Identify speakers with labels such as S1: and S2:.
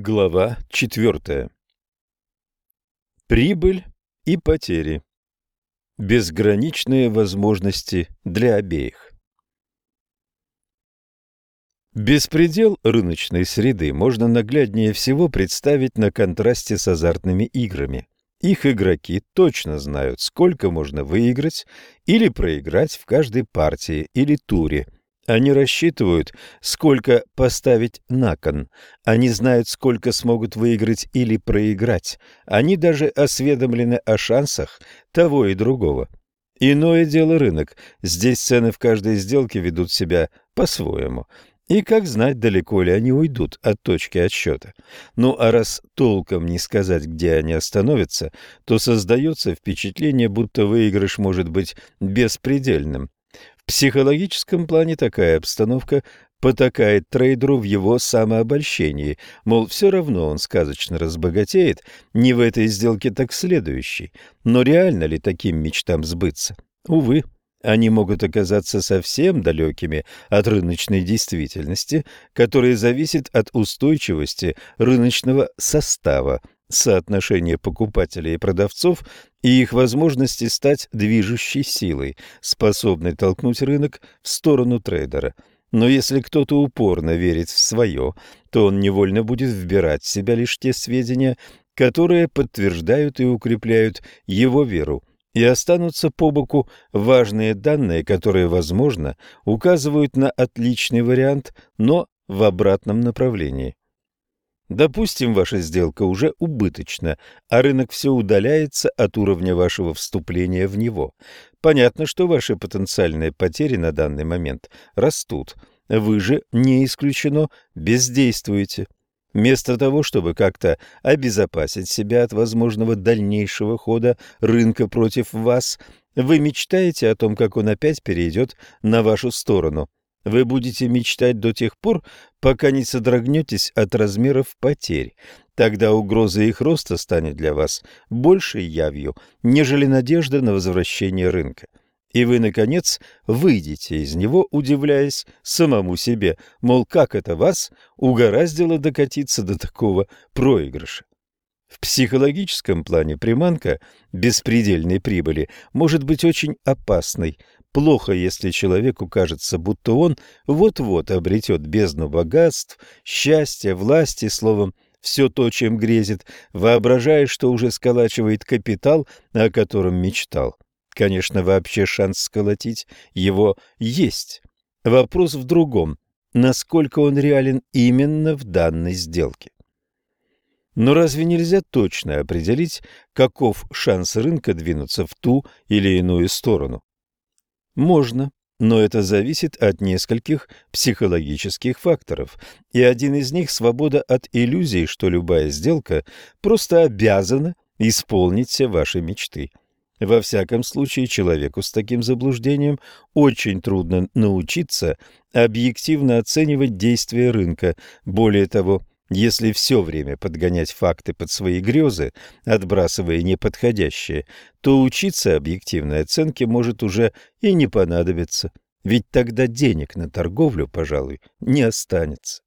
S1: Глава четвертая. Прибыль и потери. Безграничные возможности для обеих. Беспредел рыночной среды можно нагляднее всего представить на контрасте с азартными играми. Их игроки точно знают, сколько можно выиграть или проиграть в каждой партии или туре – они рассчитывают, сколько поставить на кон. Они знают, сколько смогут выиграть или проиграть. Они даже осведомлены о шансах того и другого. Иное дело рынок. Здесь цены в каждой сделке ведут себя по-своему. И как знать, далеко ли они уйдут от точки отсчета. Ну а раз толком не сказать, где они остановятся, то создается впечатление, будто выигрыш может быть беспредельным психологическом плане такая обстановка потакает трейдеру в его самообольщении, мол, все равно он сказочно разбогатеет, не в этой сделке, так следующей. Но реально ли таким мечтам сбыться? Увы, они могут оказаться совсем далекими от рыночной действительности, которая зависит от устойчивости рыночного состава, соотношения покупателей и продавцов и их возможности стать движущей силой, способной толкнуть рынок в сторону трейдера. Но если кто-то упорно верит в свое, то он невольно будет вбирать в себя лишь те сведения, которые подтверждают и укрепляют его веру, и останутся по боку важные данные, которые, возможно, указывают на отличный вариант, но в обратном направлении. Допустим, ваша сделка уже убыточна, а рынок все удаляется от уровня вашего вступления в него. Понятно, что ваши потенциальные потери на данный момент растут. Вы же, не исключено, бездействуете. Вместо того, чтобы как-то обезопасить себя от возможного дальнейшего хода рынка против вас, вы мечтаете о том, как он опять перейдет на вашу сторону. Вы будете мечтать до тех пор, пока не содрогнетесь от размеров потерь. Тогда угроза их роста станет для вас большей явью, нежели надежда на возвращение рынка. И вы, наконец, выйдете из него, удивляясь самому себе, мол, как это вас угораздило докатиться до такого проигрыша. В психологическом плане приманка беспредельной прибыли может быть очень опасной, Плохо, если человеку кажется, будто он вот-вот обретет бездну богатств, счастья, власти, словом, все то, чем грезит, воображая, что уже сколачивает капитал, о котором мечтал. Конечно, вообще шанс сколотить его есть. Вопрос в другом, насколько он реален именно в данной сделке. Но разве нельзя точно определить, каков шанс рынка двинуться в ту или иную сторону? Можно, но это зависит от нескольких психологических факторов, и один из них – свобода от иллюзий, что любая сделка просто обязана исполнить все ваши мечты. Во всяком случае, человеку с таким заблуждением очень трудно научиться объективно оценивать действия рынка. Более того, если все время подгонять факты под свои грезы, отбрасывая неподходящие, то учиться объективной оценке может уже и не понадобиться, ведь тогда денег на торговлю, пожалуй, не останется.